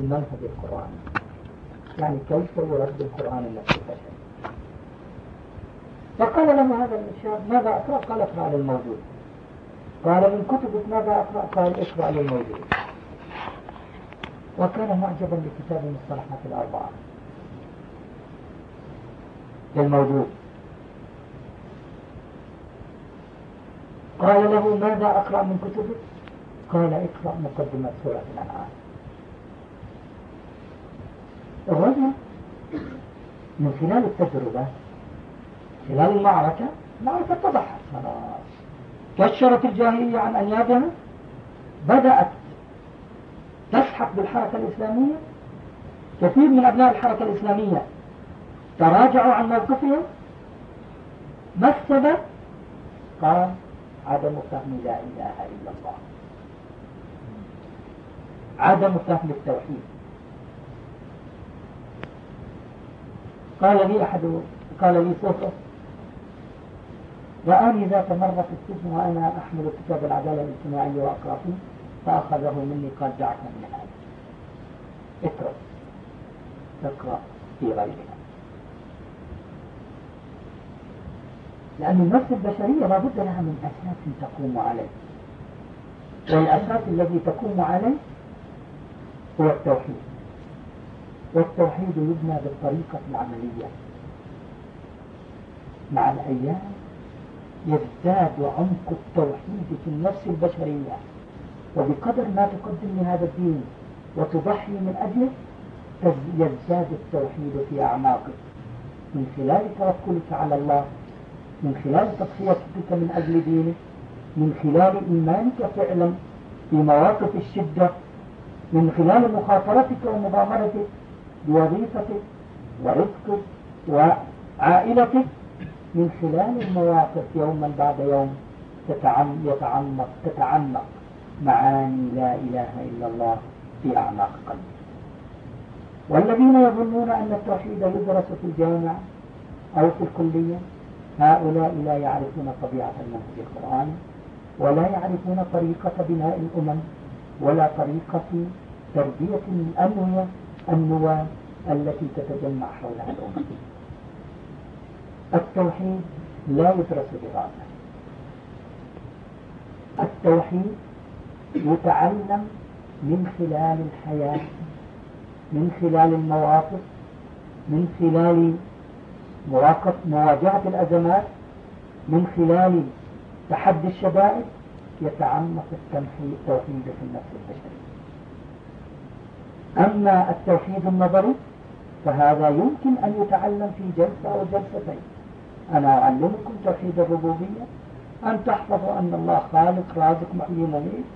المنهج القرآني يعني كيف يرد القرآن النفس البشري فقال له هذا الشاب ماذا أقرأ؟ قال إقرأ للموجود. قال من كتبك ماذا أقرأ؟ قال إقرأ للموجود. وكان معجبا بكتاب المصطلحات الأربعة. للموجود. قال له ماذا أقرأ من كتبك؟ قال إقرأ مقدمة سورة الأنعام. الرجل من خلال التجربة خلال المعركة المعركة اتضحت كشرت الجاهلية عن أنيابها بدأت تسحق بالحركة الإسلامية. كثير من أبناء الحركة الإسلامية تراجعوا عن موقفهم. ما السبب؟ قال عدم فهم لا إله إلا الله. عدم فهم التوحيد. قال لي أحد قال لي صوته. وأني ذات مرة في السجن وأنا أحمل كتاب العدالة الاجتماعية وأقرأ فيه فأخذه مني قال دعك من هذا. اقرأ. اقرأ في غيرها. لأن النفس البشرية لابد لها من أساس تقوم عليه. والأساس الذي تقوم عليه هو التوحيد. والتوحيد يبنى بالطريقة العملية. مع الأيام يزداد عمق التوحيد في النفس البشرية وبقدر ما تقدم لهذا الدين وتضحي من أجله يزداد التوحيد في أعماقك من خلال توكلك على الله من خلال تضحيتك من أجل دينك من خلال إيمانك فعلا في مواقف الشدة من خلال مخاطرتك ومغامرتك بوظيفتك ورزقك وعائلتك من خلال المواقف يوما بعد يوم يتعمق تتعمق معاني لا إله إلا الله في أعماق قلبك والذين يظنون أن التوحيد يدرس في الجامعة أو في الكلية هؤلاء لا يعرفون طبيعة المنهج القرآني ولا يعرفون طريقة بناء الأمم ولا طريقة تربية الأنوية النواة التي تتجمع حولها الأمم التوحيد لا يدرس دراسة التوحيد يتعلم من خلال الحياة من خلال المواقف من خلال مواجهة الأزمات من خلال تحدي الشدائد يتعمق التوحيد في النفس البشرية. أما التوحيد النظري فهذا يمكن أن يتعلم في جلسة أو جلستين. أنا أعلمكم توحيد الربوبية أن تحفظوا أن الله خالق رازق محيي مميت.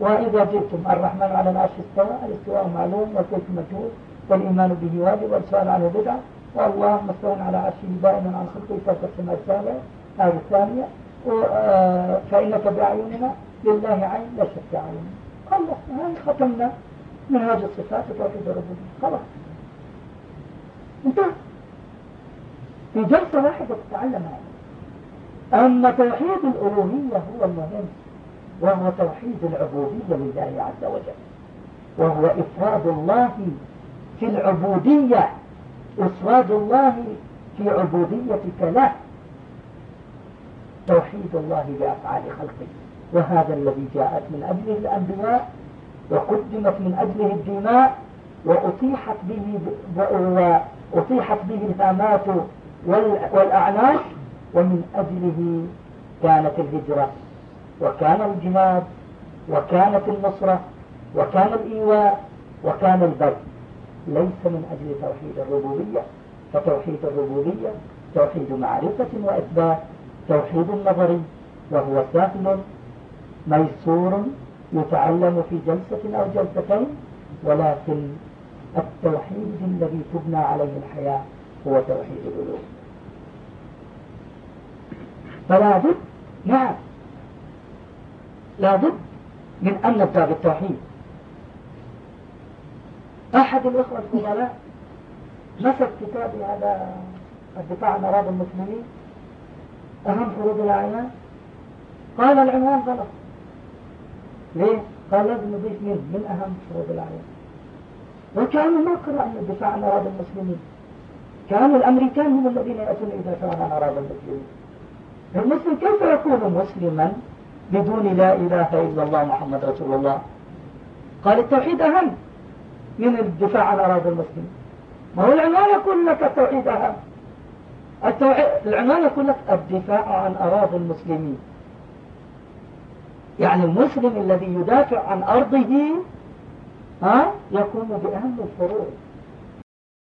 وإذا جئتم الرحمن على العرش استوى الاستواء معلوم والكيف مجهول والإيمان به واجب والسؤال عنه بدعة. والله مستوى على عرشه دائما عن خلقه فوق السماء السابعة هذه الثانية. آه، فإنك بأعيننا لله عين لا شك عين خلاص هاي ختمنا. منهاج الصفات وتوحيد الربوبية خلاص. انتهى. في جلسة واحدة تتعلم هذا. أما توحيد الألوهية هو المهم وهو توحيد العبودية لله عز وجل. وهو إفراد الله في العبودية إفراد الله في عبوديتك له. توحيد الله بأفعال خلقه. وهذا الذي جاءت من أجله الأنبياء وقدمت من أجله الدماء وأطيحت به وأطيحت به الهامات والأعناق ومن أجله كانت الهجرة وكان الجهاد وكانت النصرة وكان الإيواء وكان البر. ليس من أجل توحيد الربوبية فتوحيد الربوبية توحيد معرفة وإثبات توحيد النظري وهو سهل ميسور يتعلم في جلسة أو جلستين ولكن التوحيد الذي تبنى عليه الحياة هو توحيد الألوهية. فلا بد نعم لا بد من أن نبدأ بالتوحيد. أحد الأخوة الفضلاء مسك كتابي هذا الدفاع عن أراضي المسلمين أهم فروض الأعيان قال العنوان غلط. ليه؟ قال لازم نضيف من من أهم فروض الأعيان وكانوا ما قرأنا الدفاع عن أراضي المسلمين. كانوا الأمريكان هم الذين يأتون يدافعون عن أراضي المسلمين. المسلم كيف يكون مسلما بدون لا إله إلا الله محمد رسول الله؟ قال التوحيد أهم من الدفاع عن أراضي المسلمين. ما هو العنوان يقول لك التوحيد أهم؟ التوحيد العنوان يقول لك الدفاع عن أراضي المسلمين. يعني المسلم الذي يدافع عن أرضه ها يقوم بأهم الفروض